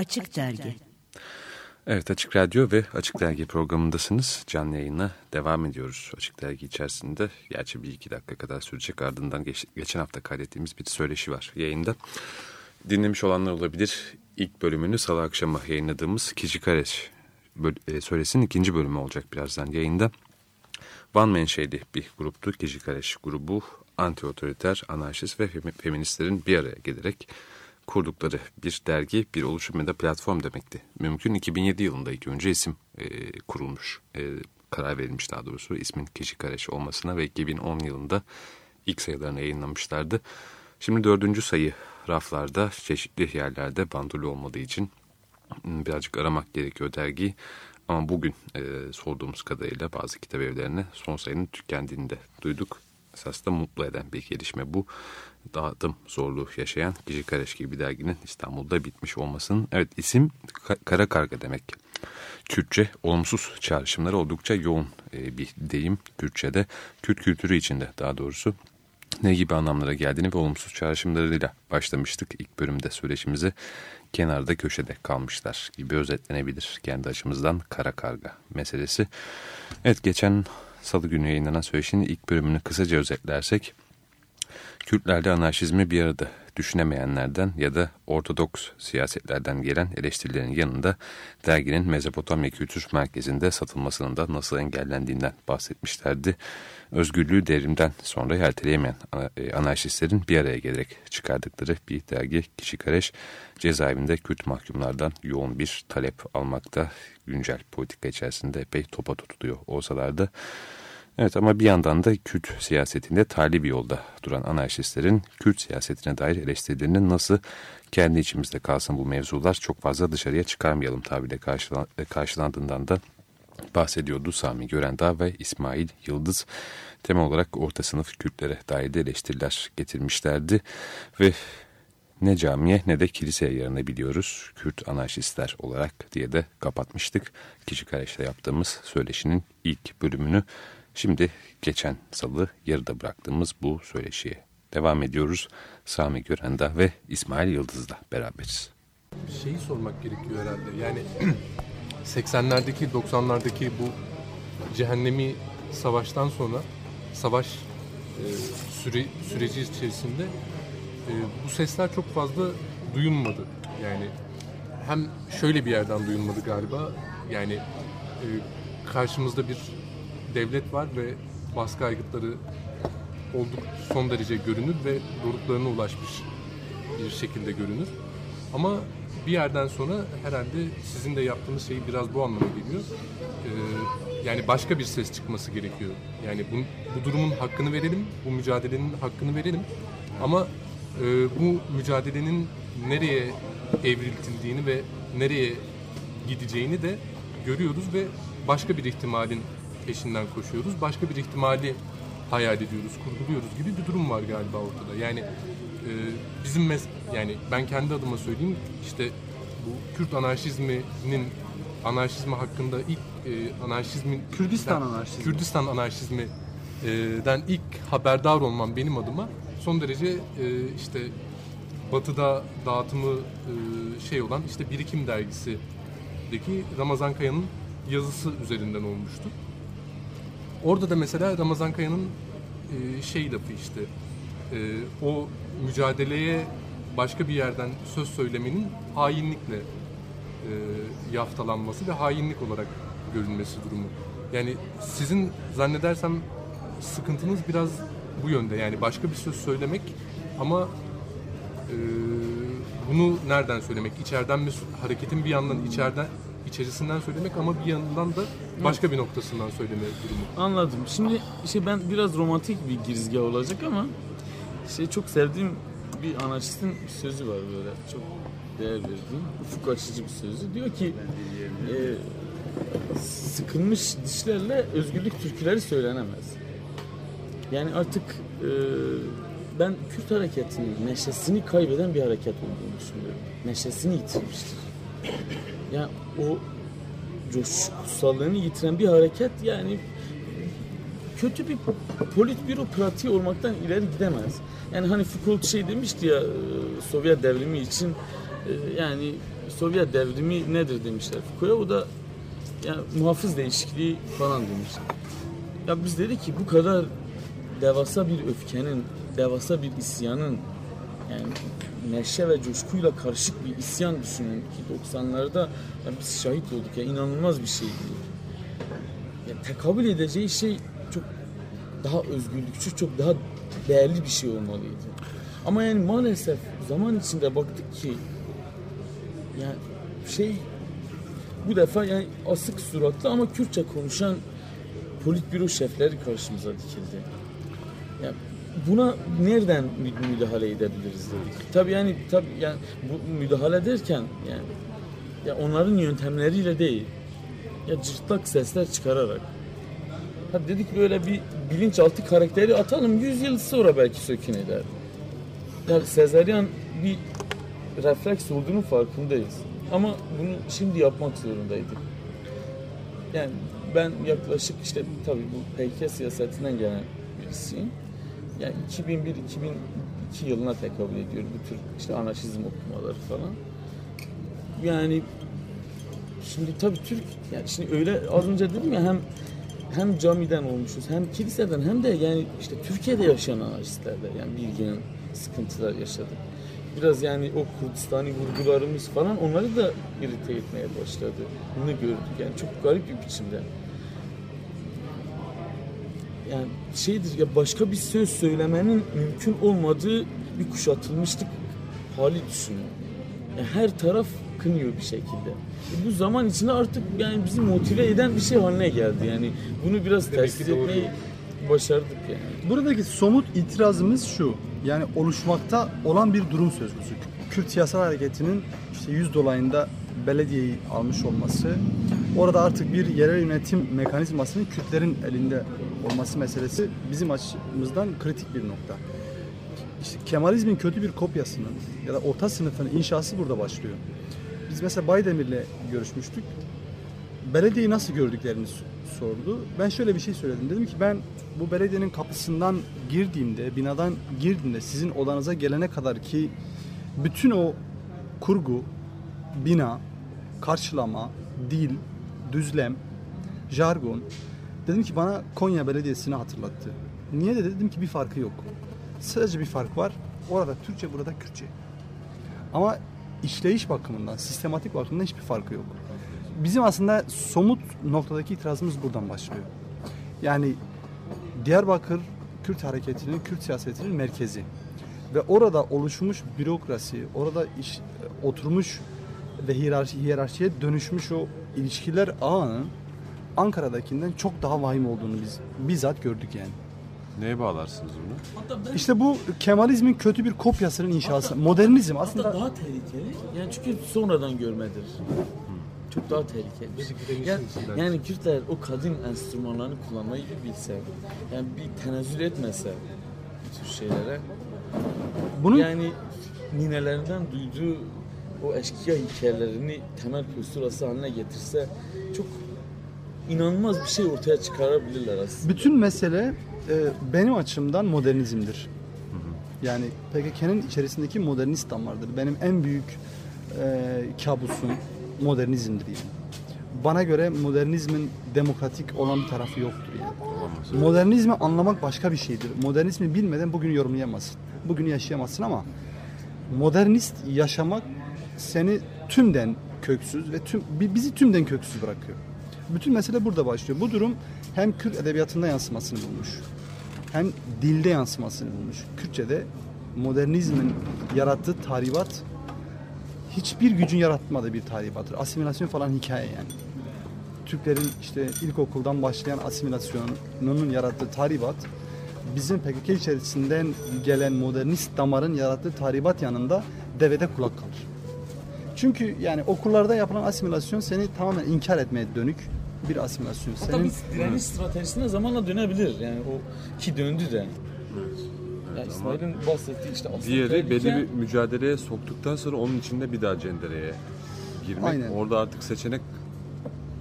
Açık Dergi Evet Açık Radyo ve Açık Dergi programındasınız. Canlı yayına devam ediyoruz. Açık Dergi içerisinde gerçi bir iki dakika kadar sürecek ardından geç, geçen hafta kaydettiğimiz bir söyleşi var yayında. Dinlemiş olanlar olabilir. İlk bölümünü salı akşamı yayınladığımız Kicikareş e, söylesinin ikinci bölümü olacak birazdan yayında. Van menşeli bir gruptu. Kicikareş grubu anti-otoriter, anarşist ve feministlerin bir araya gelerek kurdukları bir dergi, bir oluşum ya da platform demekti. Mümkün 2007 yılında ilk önce isim e, kurulmuş, e, karar verilmiş daha doğrusu ismin Kişi Kareş olmasına ve 2010 yılında ilk sayılarını yayınlamışlardı. Şimdi dördüncü sayı raflarda çeşitli yerlerde bandolu olmadığı için birazcık aramak gerekiyor dergiyi. Ama bugün e, sorduğumuz kadarıyla bazı kitap evlerine son sayının tükendiğini de duyduk. Esas da mutlu eden bir gelişme bu dağıtım zorluğu yaşayan Gece Kareş bir derginin İstanbul'da bitmiş olmasının evet isim kara karga demek. Kürtçe olumsuz çağrışımları oldukça yoğun e, bir deyim Kürtçe'de. Kürt kültürü içinde daha doğrusu ne gibi anlamlara geldiğini ve olumsuz çağrışımlarıyla başlamıştık ilk bölümde söyleşimize. Kenarda köşede kalmışlar gibi özetlenebilir kendi açımızdan kara karga meselesi. Evet geçen salı günü yayınlanan söyleşinin ilk bölümünü kısaca özetlersek Kürtlerde anarşizmi bir arada düşünemeyenlerden ya da ortodoks siyasetlerden gelen eleştirilerin yanında derginin Mezopotamya Kültür Merkezi'nde satılmasının da nasıl engellendiğinden bahsetmişlerdi. Özgürlüğü devrimden sonra erteleyemeyen e, anarşistlerin bir araya gelerek çıkardıkları bir dergi Kişi Kareş cezaevinde Kürt mahkumlardan yoğun bir talep almakta güncel politika içerisinde epey topa tutuluyor olsalar da Evet ama bir yandan da Kürt siyasetinde tali bir yolda duran anarşistlerin Kürt siyasetine dair eleştirilerinin nasıl kendi içimizde kalsın bu mevzular çok fazla dışarıya çıkarmayalım karşılan, karşılandığından da bahsediyordu Sami Görendağ ve İsmail Yıldız. Temel olarak orta sınıf Kürtlere dair de eleştiriler getirmişlerdi ve ne camiye ne de kiliseye yarınabiliyoruz Kürt anarşistler olarak diye de kapatmıştık. Kişi Kareş'te yaptığımız söyleşinin ilk bölümünü Şimdi geçen salı yarıda bıraktığımız bu söyleşiye devam ediyoruz. Sami Görenda ve İsmail Yıldız'la beraberiz. Şeyi sormak gerekiyor herhalde. Yani 80'lerdeki 90'lardaki bu cehennemi savaştan sonra savaş e, süre, süreci içerisinde e, bu sesler çok fazla duyulmadı. Yani hem şöyle bir yerden duyulmadı galiba. Yani e, karşımızda bir devlet var ve baskı aygıtları olduk son derece görünür ve doruklarına ulaşmış bir şekilde görünür. Ama bir yerden sonra herhalde sizin de yaptığınız şey biraz bu anlama geliyor. Ee, yani başka bir ses çıkması gerekiyor. Yani bu, bu durumun hakkını verelim, bu mücadelenin hakkını verelim. Ama e, bu mücadelenin nereye evriltildiğini ve nereye gideceğini de görüyoruz ve başka bir ihtimalin peşinden koşuyoruz. Başka bir ihtimali hayal ediyoruz, kurguluyoruz gibi bir durum var galiba ortada. Yani e, bizim mes yani ben kendi adıma söyleyeyim işte bu Kürt anarşizminin anarşizmi hakkında ilk e, anarşizmin Kürdistan anarşizmi Kürdistan anarşizmi e, den ilk haberdar olmam benim adıma son derece e, işte Batı'da dağıtımı e, şey olan işte Birikim dergisideki Ramazan Kaya'nın yazısı üzerinden olmuştu. Orada da mesela Ramazan Kaya'nın e, şey lafı işte e, o mücadeleye başka bir yerden söz söylemenin hainlikle e, yaftalanması ve hainlik olarak görünmesi durumu. Yani sizin zannedersem sıkıntınız biraz bu yönde. Yani başka bir söz söylemek ama e, bunu nereden söylemek? İçeriden mi hareketin bir yandan içeriden içerisinden söylemek ama bir yandan da başka bir noktasından söyleme durumu. Anladım. Şimdi işte ben biraz romantik bir girizgah olacak ama şey çok sevdiğim bir anarşistin sözü var böyle çok değer verdiğim ufuk açıcı bir sözü. Diyor ki e, sıkılmış dişlerle özgürlük türküleri söylenemez. Yani artık e, ben Kürt hareketinin neşesini kaybeden bir hareket olduğunu düşünüyorum. Neşesini yitirmiştir. Yani o coşkusallığını yitiren bir hareket yani kötü bir politbüro pratiği olmaktan ileri gidemez. Yani hani Foucault şey demişti ya e, Sovyet devrimi için e, yani Sovyet devrimi nedir demişler Foucault'a. O da yani muhafız değişikliği falan demiş. Ya biz dedi ki bu kadar devasa bir öfkenin, devasa bir isyanın yani neşe ve coşkuyla karışık bir isyan düşünün ki 90'larda ya biz şahit olduk ya inanılmaz bir şeydi. Ya tekabül edeceği şey çok daha özgürlükçü, çok daha değerli bir şey olmalıydı. Ama yani maalesef zaman içinde baktık ki yani şey bu defa yani asık suratlı ama Kürtçe konuşan politbüro şefleri karşımıza dikildi. Yani buna nereden mü- müdahale edebiliriz dedik. Tabii yani tabii yani bu müdahale derken yani ya onların yöntemleriyle değil. Ya cırtlak sesler çıkararak. Ha dedik böyle bir bilinçaltı karakteri atalım 100 yıl sonra belki sökün eder. Yani Sezaryen bir refleks olduğunu farkındayız. Ama bunu şimdi yapmak zorundaydık. Yani ben yaklaşık işte tabii bu PKK siyasetinden gelen birisiyim. Yani 2001-2002 yılına tekabül ediyor bu tür işte anarşizm okumaları falan. Yani şimdi tabii Türk yani şimdi öyle az önce dedim ya hem hem camiden olmuşuz hem kiliseden hem de yani işte Türkiye'de yaşayan anarşistlerle yani bilginin sıkıntılar yaşadık. Biraz yani o Kurdistani vurgularımız falan onları da irite etmeye başladı. Bunu gördük yani çok garip bir biçimde. Yani şeydir ya başka bir söz söylemenin mümkün olmadığı bir kuşatılmışlık hali düşünün. Yani her taraf kınıyor bir şekilde. E bu zaman içinde artık yani bizi motive eden bir şey haline geldi. Yani bunu biraz doğru. etmeyi başardık yani. Buradaki somut itirazımız şu. Yani oluşmakta olan bir durum söz konusu. Kürt siyasal hareketinin işte 100 dolayında belediyeyi almış olması, orada artık bir yerel yönetim mekanizmasının Kürtlerin elinde olması meselesi bizim açımızdan kritik bir nokta. İşte Kemalizmin kötü bir kopyasının ya da orta sınıfın inşası burada başlıyor. Biz mesela Baydemir'le görüşmüştük. Belediyeyi nasıl gördüklerini sordu. Ben şöyle bir şey söyledim. Dedim ki ben bu belediyenin kapısından girdiğimde, binadan girdiğimde sizin odanıza gelene kadar ki bütün o kurgu, bina, karşılama, dil, düzlem, jargon dedim ki bana Konya Belediyesi'ni hatırlattı. Niye de dedim ki bir farkı yok. Sadece bir fark var. Orada Türkçe, burada Kürtçe. Ama işleyiş bakımından, sistematik bakımından hiçbir farkı yok. Bizim aslında somut noktadaki itirazımız buradan başlıyor. Yani Diyarbakır Kürt hareketinin, Kürt siyasetinin merkezi. Ve orada oluşmuş bürokrasi, orada iş, oturmuş ve hiyerarşi, hiyerarşiye dönüşmüş o ilişkiler ağının Ankara'dakinden çok daha vahim olduğunu biz bizzat gördük yani. Neye bağlarsınız bunu? Hatta İşte bu Kemalizmin kötü bir kopyasının inşası. Modernizm Hatta aslında daha tehlikeli. Yani çünkü sonradan görmedir. Çok daha tehlikeli. Yani, yani Kürtler o kadın enstrümanlarını kullanmayı bilse, yani bir tenezzül etmese bu tür şeylere, bunun yani ninelerinden duyduğu o eşkıya hikayelerini temel posturası haline getirse çok inanılmaz bir şey ortaya çıkarabilirler aslında. Bütün mesele e, benim açımdan modernizmdir. Yani PKK'nın içerisindeki modernist damardır. Benim en büyük e, kabusum modernizmdir yani. Bana göre modernizmin demokratik olan bir tarafı yoktur yani. Olamaz. Modernizmi anlamak başka bir şeydir. Modernizmi bilmeden bugünü yorumlayamazsın. Bugünü yaşayamazsın ama modernist yaşamak seni tümden köksüz ve tüm bi- bizi tümden köksüz bırakıyor. Bütün mesele burada başlıyor. Bu durum hem Kürt edebiyatında yansımasını bulmuş. Hem dilde yansımasını bulmuş. Kürtçe'de modernizmin yarattığı tahribat hiçbir gücün yaratmadığı bir tahribattır. Asimilasyon falan hikaye yani. Türklerin işte ilkokuldan başlayan asimilasyonunun yarattığı tahribat bizim PKK içerisinden gelen modernist damarın yarattığı tahribat yanında devede kulak kalır. Çünkü yani okullarda yapılan asimilasyon seni tamamen inkar etmeye dönük bir asimilasyon. Hatta Senin bir direniş stratejisine zamanla dönebilir. Yani o ki döndü de. İsmail'in bahsettiği işte asıl Diğeri tehlike- belli bir mücadeleye soktuktan sonra onun içinde bir daha cendereye girmek. Aynen. Orada artık seçenek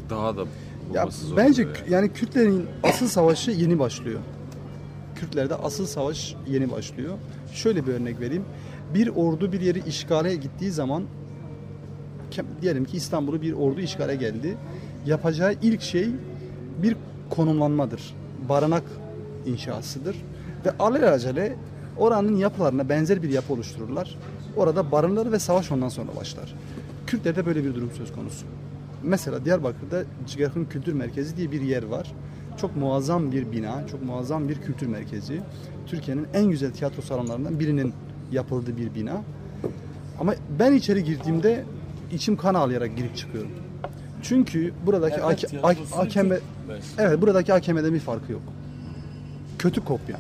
daha da Ya bence yani. yani Kürtlerin asıl savaşı yeni başlıyor. Kürtlerde asıl savaş yeni başlıyor. Şöyle bir örnek vereyim. Bir ordu bir yeri işgale gittiği zaman diyelim ki İstanbul'u bir ordu işgale geldi. Yapacağı ilk şey bir konumlanmadır. Barınak inşasıdır. Ve alelacele oranın yapılarına benzer bir yapı oluştururlar. Orada barınırlar ve savaş ondan sonra başlar. Kürtlerde böyle bir durum söz konusu. Mesela Diyarbakır'da Cigarhın Kültür Merkezi diye bir yer var. Çok muazzam bir bina, çok muazzam bir kültür merkezi. Türkiye'nin en güzel tiyatro salonlarından birinin yapıldığı bir bina. Ama ben içeri girdiğimde içim kan ağlayarak girip çıkıyorum. Çünkü buradaki Evet, hake- hakeme evet buradaki hakemeden bir farkı yok. Kötü kopya.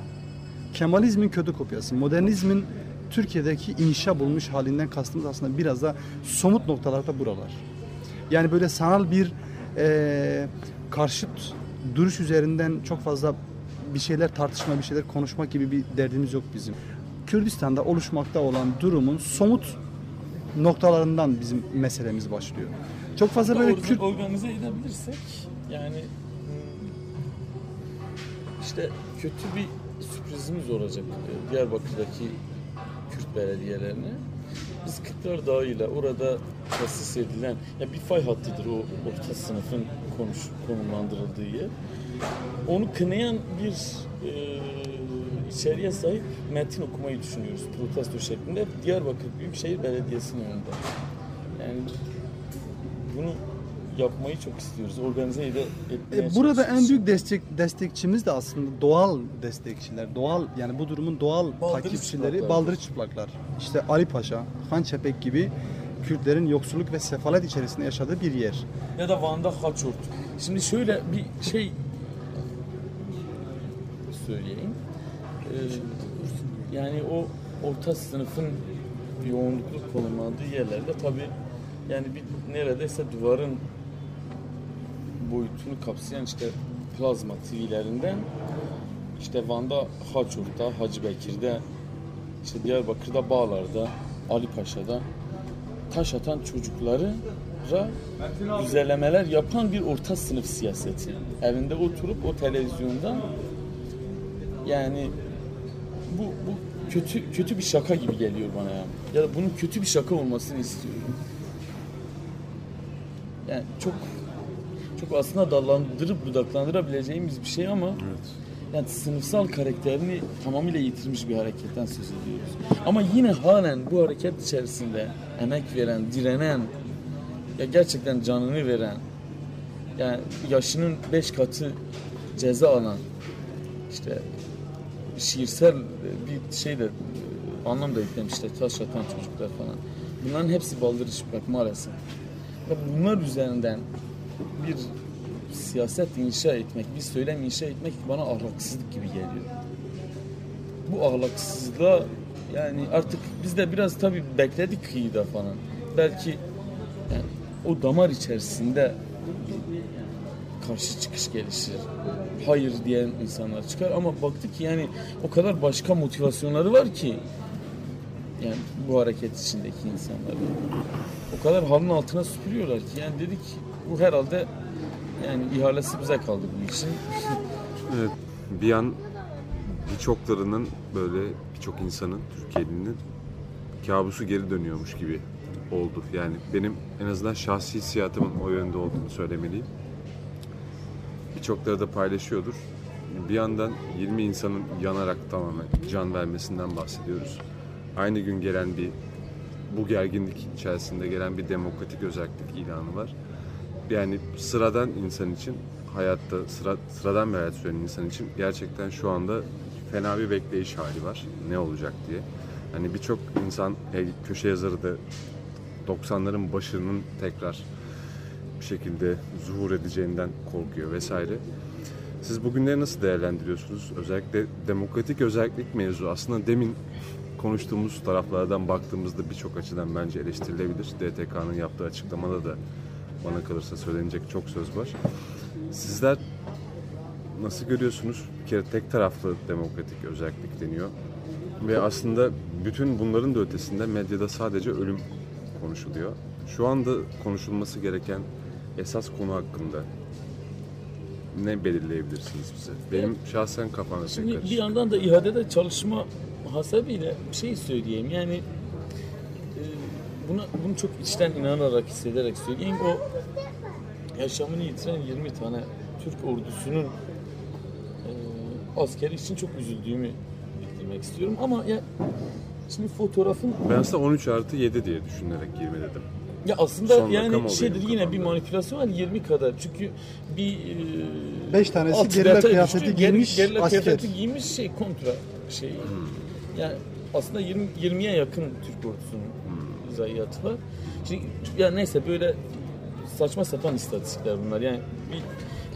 Kemalizmin kötü kopyası. Modernizmin Türkiye'deki inşa bulmuş halinden kastımız aslında biraz da somut noktalarda buralar. Yani böyle sanal bir eee karşıt duruş üzerinden çok fazla bir şeyler tartışma, bir şeyler konuşmak gibi bir derdimiz yok bizim. Kürdistan'da oluşmakta olan durumun somut noktalarından bizim meselemiz başlıyor. Çok fazla böyle Kürt organize edebilirsek yani hmm, işte kötü bir sürprizimiz olacak Diyarbakır'daki Kürt belediyelerine. Biz Kırklar Dağı ile orada tesis edilen ya bir fay hattıdır o orta sınıfın konuş, konumlandırıldığı yer. Onu kınayan bir e, içeriğe sahip metin okumayı düşünüyoruz protesto şeklinde. Diyarbakır Büyükşehir Belediyesi'nin önünde. Yani bunu yapmayı çok istiyoruz. Organize ede, etmeye E, burada en büyük destek destekçimiz de aslında doğal destekçiler. Doğal yani bu durumun doğal Baldırı takipçileri çıplaklar. baldırı çıplaklar. İşte Ali Paşa, Han Çepek gibi Kürtlerin yoksulluk ve sefalet içerisinde yaşadığı bir yer. ya da Van'da Haçort. Şimdi şöyle bir şey söyleyeyim. Ee, yani o orta sınıfın yoğunluklu konumlandığı yerlerde tabi yani bir neredeyse duvarın boyutunu kapsayan işte plazma TV'lerinden işte Van'da Haçurt'ta, Hacı Bekir'de, işte Diyarbakır'da, Bağlar'da, Ali Paşa'da taş atan çocukları düzenlemeler yapan bir orta sınıf siyaseti. Evinde oturup o televizyonda yani bu, bu kötü kötü bir şaka gibi geliyor bana ya. Ya da bunun kötü bir şaka olmasını istiyorum. Yani çok çok aslında dallandırıp budaklandırabileceğimiz bir şey ama yani sınıfsal karakterini tamamıyla yitirmiş bir hareketten söz ediyoruz. Ama yine halen bu hareket içerisinde emek veren, direnen, ya gerçekten canını veren, yani yaşının beş katı ceza alan, işte şiirsel bir şey de e, anlam da yüklemişler. Taş atan çocuklar falan. Bunların hepsi baldırı çıplak maalesef. Bunlar üzerinden bir siyaset inşa etmek, bir söylem inşa etmek bana ahlaksızlık gibi geliyor. Bu ahlaksızlığa yani artık biz de biraz tabii bekledik kıyıda falan. Belki yani o damar içerisinde karşı çıkış gelişir. Hayır diyen insanlar çıkar ama baktık ki yani o kadar başka motivasyonları var ki yani bu hareket içindeki insanlar. O kadar halının altına süpürüyorlar ki yani dedik bu herhalde yani ihalesi bize kaldı bu işin. Evet, bir an birçoklarının böyle birçok insanın Türkiye'nin kabusu geri dönüyormuş gibi oldu. Yani benim en azından şahsi hissiyatımın o yönde olduğunu söylemeliyim. Birçokları da paylaşıyordur. Bir yandan 20 insanın yanarak tamamen can vermesinden bahsediyoruz. Aynı gün gelen bir bu gerginlik içerisinde gelen bir demokratik özellik ilanı var. Yani sıradan insan için hayatta sıra, sıradan bir hayat süren insan için gerçekten şu anda fena bir bekleyiş hali var. Ne olacak diye. Hani birçok insan e, köşe yazarı da 90'ların başının tekrar bir şekilde zuhur edeceğinden korkuyor vesaire. Siz bugünleri nasıl değerlendiriyorsunuz? Özellikle demokratik özellik mevzu aslında demin konuştuğumuz taraflardan baktığımızda birçok açıdan bence eleştirilebilir. DTK'nın yaptığı açıklamada da bana kalırsa söylenecek çok söz var. Sizler nasıl görüyorsunuz? Bir kere tek taraflı demokratik özellik deniyor. Ve aslında bütün bunların da ötesinde medyada sadece ölüm konuşuluyor. Şu anda konuşulması gereken esas konu hakkında ne belirleyebilirsiniz bize? Benim şahsen kafamda Şimdi bir yandan da ihadede çalışma hasebiyle bir şey söyleyeyim. Yani e, buna bunu çok içten inanarak hissederek söyleyeyim. O yaşamını yitiren 20 tane Türk ordusunun e, askeri için çok üzüldüğümü bildirmek istiyorum. Ama ya şimdi fotoğrafın Ben aslında 13 artı 7 diye düşünerek 20 dedim. ya aslında Son yani şeydir yine bir manipülasyon var 20 kadar. Çünkü bir e, Beş tanesi alt gerilla kıyafeti giymiş gerilla asker. kıyafeti giymiş şey kontra şey. Hmm. Yani aslında 20 20'ye yakın Türk ordusunun Hmm. zayiatı var. Şimdi ya neyse böyle saçma sapan istatistikler bunlar. Yani bir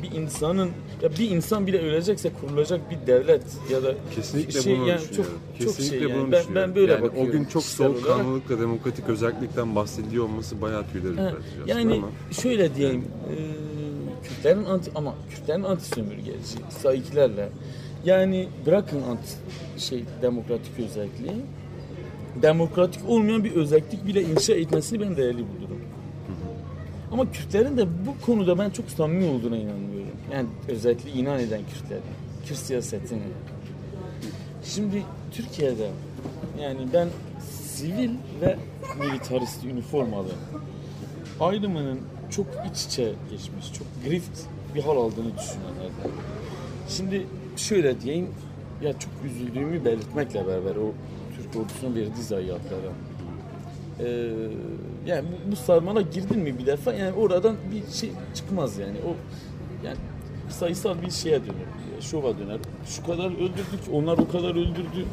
bir insanın ya bir insan bile ölecekse kurulacak bir devlet ya da Kesinlikle şey bunu yani düşünüyorum. çok çok Kesinlikle şey yani. bunu ben, düşünüyorum. ben böyle yani bakıyorum. o gün çok kişisel olarak. soğukkanlılıkla demokratik özellikten bahsediyor olması bayağı tüyler ürpertici aslında Yani ama şöyle diyeyim, e, Kürtlerin anti ama Kürtlerin anti sömürgeci, saikilerle yani bırakın anti şey demokratik özelliği, demokratik olmayan bir özellik bile inşa etmesini ben değerli bulurum. Ama Kürtlerin de bu konuda ben çok samimi olduğuna inanmıyorum. Yani özellikle inan eden Kürtlerin, Kürt siyasetini. Şimdi Türkiye'de yani ben sivil ve militarist üniformalı ayrımının çok iç içe geçmiş, çok grift bir hal aldığını düşünenlerden. Şimdi şöyle diyeyim, ya çok üzüldüğümü belirtmekle beraber o Türk ordusunun verdiği zayiatlara. Ee, yani bu, bu sarmala girdin mi bir defa yani oradan bir şey çıkmaz yani. O yani sayısal bir şeye döner, şova döner. Şu kadar öldürdük, onlar o kadar öldürdü.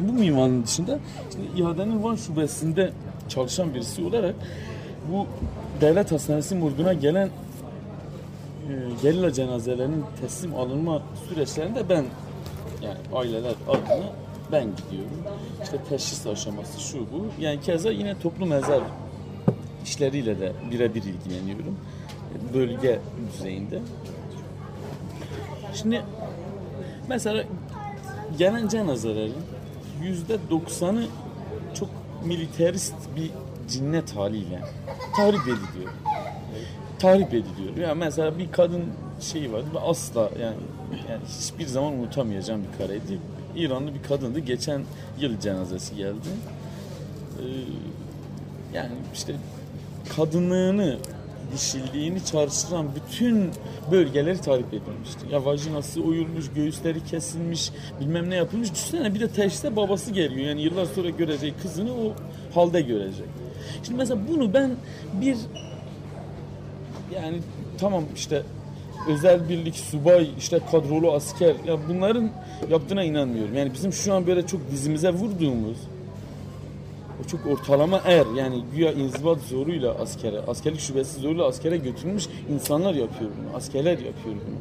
Bu, bu minvalin dışında şimdi iadenin Van şubesinde çalışan birisi olarak bu devlet hastanesi morguna gelen gerilla cenazelerinin teslim alınma süreçlerinde ben yani aileler adına ben gidiyorum. İşte teşhis aşaması şu bu. Yani keza yine toplu mezar işleriyle de birebir ilgileniyorum. Bölge düzeyinde. Şimdi mesela gelen cenazelerin yüzde doksanı çok militarist bir cinnet haliyle tahrip ediliyor. Tahrip ediliyor. Yani mesela bir kadın şeyi var. Asla yani yani hiçbir zaman unutamayacağım bir kareydi. İranlı bir kadındı. Geçen yıl cenazesi geldi. Ee, yani işte kadınlığını dişilliğini çağrıştıran bütün bölgeleri tahrip edilmişti. Ya vajinası oyulmuş, göğüsleri kesilmiş, bilmem ne yapılmış. Düşünsene bir de teşhiste babası geliyor. Yani yıllar sonra görecek kızını o halde görecek. Şimdi mesela bunu ben bir yani tamam işte özel birlik, subay, işte kadrolu asker ya bunların yaptığına inanmıyorum. Yani bizim şu an böyle çok dizimize vurduğumuz o çok ortalama er yani güya inzibat zoruyla askere, askerlik şubesi zoruyla askere götürülmüş insanlar yapıyor bunu. Askerler yapıyor bunu.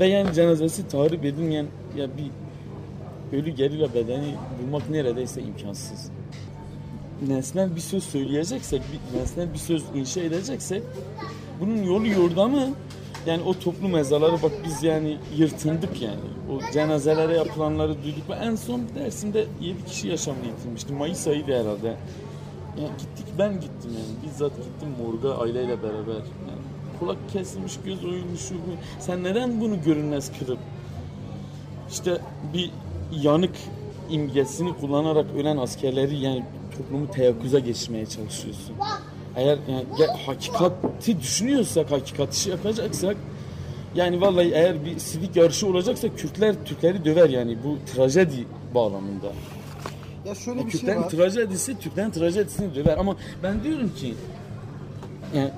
Ve yani cenazesi tahrip edilmeyen ya bir ölü gerilla bedeni bulmak neredeyse imkansız. Nesnel bir söz söyleyeceksek, bir, nesnel bir söz inşa edeceksek bunun yolu yordamı yani o toplu mezarları bak biz yani yırtındık yani. O cenazelere yapılanları duyduk ve en son Dersim'de 7 kişi yaşamını yitirmişti. Mayıs ayıydı herhalde. Yani gittik ben gittim yani. Bizzat gittim morga aileyle beraber. Yani kulak kesilmiş, göz oyulmuş. Sen neden bunu görünmez kırıp işte bir yanık imgesini kullanarak ölen askerleri yani toplumu teyakkuza geçirmeye çalışıyorsun. Eğer yani hakikati düşünüyorsak, hakikati yapacaksak yani vallahi eğer bir sidik yarışı olacaksa Kürtler Türkleri döver yani bu trajedi bağlamında. Ya şöyle Yani bir şey var. trajedisi Türklerin trajedisini döver ama ben diyorum ki yani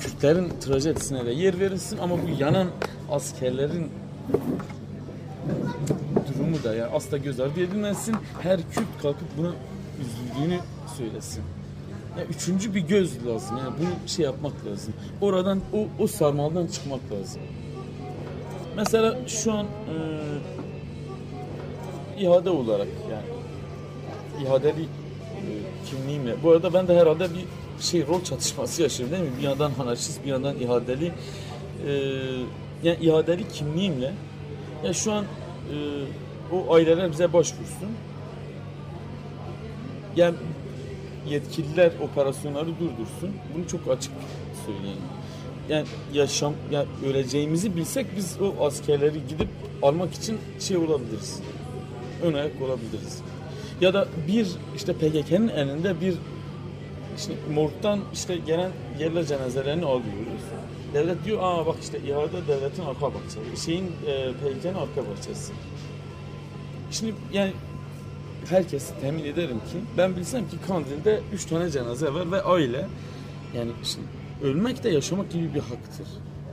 Kürtlerin trajedisine de yer verilsin ama bu yanan askerlerin durumu da yani asla göz ardı edilmesin. Her Kürt kalkıp buna üzüldüğünü söylesin. Ya üçüncü bir göz lazım. Yani bunu şey yapmak lazım. Oradan o, o sarmaldan çıkmak lazım. Mesela şu an e, ihade olarak yani ihadeli e, kimliğimle. Bu arada ben de herhalde bir şey rol çatışması yaşıyorum değil mi? Bir yandan anarşist, bir yandan ihadeli. E, yani ihadeli kimliğimle ya şu an e, o aileler bize başvursun. Yani yetkililer operasyonları durdursun. Bunu çok açık söyleyeyim. Yani yaşam, ya öleceğimizi bilsek biz o askerleri gidip almak için şey olabiliriz. Ön ayak olabiliriz. Ya da bir işte PKK'nın elinde bir Şimdi morgdan işte gelen yerler cenazelerini alıyoruz. Devlet diyor aa bak işte ihale devletin arka bahçesi. Şeyin e, PKK'nın arka bahçesi. Şimdi yani herkesi temin ederim ki ben bilsem ki Kandil'de 3 tane cenaze var ve aile yani şimdi ölmek de yaşamak gibi bir haktır.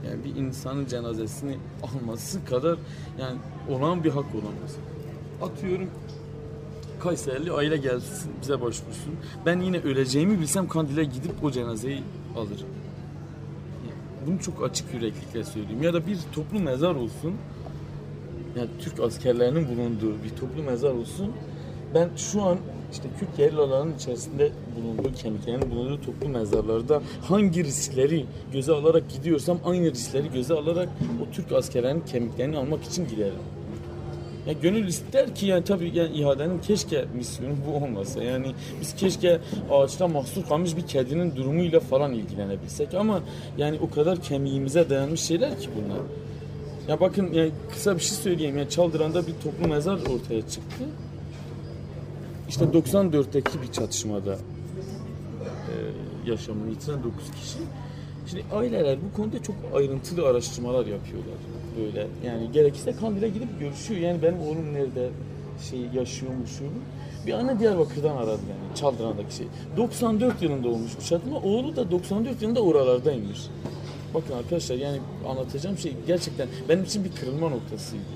Yani bir insanın cenazesini alması kadar yani olan bir hak olamaz. Atıyorum Kayserili aile gelsin bize başvursun. Ben yine öleceğimi bilsem Kandil'e gidip o cenazeyi alırım. Bunu çok açık yüreklikle söyleyeyim. Ya da bir toplu mezar olsun. Yani Türk askerlerinin bulunduğu bir toplu mezar olsun. Ben şu an işte Kürt gerillaların içerisinde bulunduğu kemiklerin bulunduğu toplu mezarlarda hangi riskleri göze alarak gidiyorsam aynı riskleri göze alarak o Türk askerlerinin kemiklerini almak için giderim. Ya gönül ister ki yani tabii yani ihadenin keşke misyonu bu olmasa. Yani biz keşke ağaçta mahsur kalmış bir kedinin durumuyla falan ilgilenebilsek ama yani o kadar kemiğimize dayanmış şeyler ki bunlar. Ya bakın yani kısa bir şey söyleyeyim. Yani Çaldıran'da bir toplu mezar ortaya çıktı. İşte 94'teki bir çatışmada e, yaşamını yitiren 9 kişi. Şimdi aileler bu konuda çok ayrıntılı araştırmalar yapıyorlar. Böyle yani gerekirse Kandil'e gidip görüşüyor. Yani benim oğlum nerede şey yaşıyormuşum. Bir anne Diyarbakır'dan aradı yani Çaldıran'daki şey. 94 yılında olmuş bu çatışma. Oğlu da 94 yılında oralardaymış. Bakın arkadaşlar yani anlatacağım şey gerçekten benim için bir kırılma noktasıydı.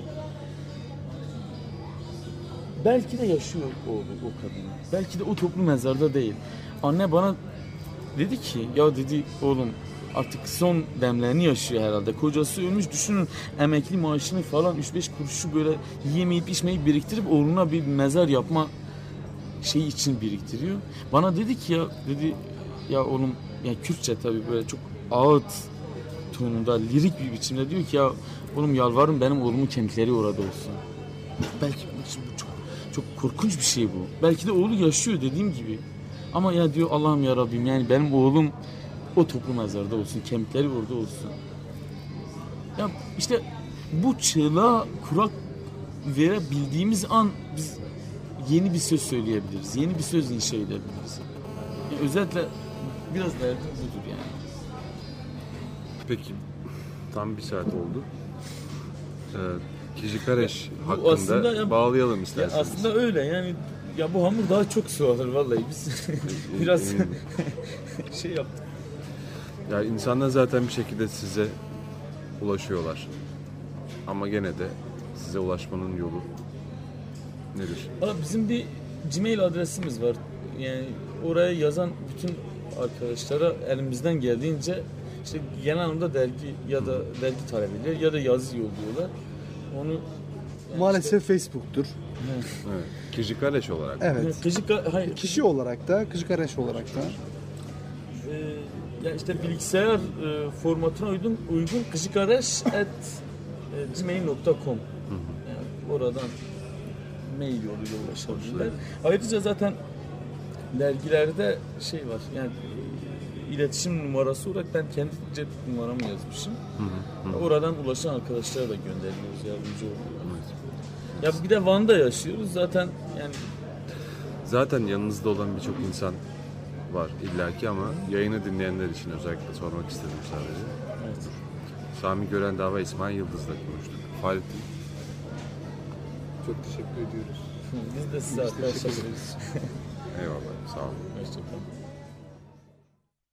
Belki de yaşıyor o, o kadın. Belki de o toplu mezarda değil. Anne bana dedi ki ya dedi oğlum artık son demlerini yaşıyor herhalde. Kocası ölmüş düşünün emekli maaşını falan 3-5 kuruşu böyle yemeyip içmeyi biriktirip oğluna bir mezar yapma şey için biriktiriyor. Bana dedi ki ya dedi ya oğlum ya Kürtçe tabii böyle çok ağıt tonunda lirik bir biçimde diyor ki ya oğlum yalvarırım benim oğlumun kemikleri orada olsun. Belki çok korkunç bir şey bu. Belki de oğlu yaşıyor dediğim gibi. Ama ya diyor Allah'ım ya Rabbim yani benim oğlum o toplu mezarda olsun, kemikleri orada olsun. Ya işte bu çığlığa kurak verebildiğimiz an biz yeni bir söz söyleyebiliriz. Yeni bir söz inşa edebiliriz. Yani özetle biraz derdi budur yani. Peki tam bir saat oldu. Ee, Kijikareş Bu hakkında aslında ya- bağlayalım Ya isterseniz. aslında öyle yani ya bu hamur daha çok su alır vallahi biz biraz şey yaptık. Ya insanlar zaten bir şekilde size ulaşıyorlar. Ama gene de size ulaşmanın yolu nedir? Valla bizim bir Gmail adresimiz var. Yani oraya yazan bütün arkadaşlara elimizden geldiğince işte genel anlamda dergi ya da dergi talep ediyor ya da yazı yolluyorlar. Onu Maalesef Facebook'tur. Evet. Kijikareş olarak. işte, Evet. Kıcık, hayır, Kişi olarak da, Kıcıkareş olarak da. e, ya işte bilgisayar e, formatına uygun uygun kıcıkareş@gmail.com. Yani oradan mail yoluyla ulaşabilirler. Ayrıca zaten dergilerde şey var. Yani e, iletişim numarası olarak ben kendi cep numaramı yazmışım. Oradan ulaşan arkadaşlara da gönderiyoruz, yardımcı oluyoruz. Ya bir de Van'da yaşıyoruz zaten yani Zaten yanınızda olan birçok insan var illaki ama yayını dinleyenler için özellikle sormak istedim sadece. evet. Sami Gören Dava İsmail Yıldız'la konuştuk. Fahrettin Çok teşekkür ediyoruz. biz de size arkadaşlar eyvallah sağ olun. Hoşçakalın.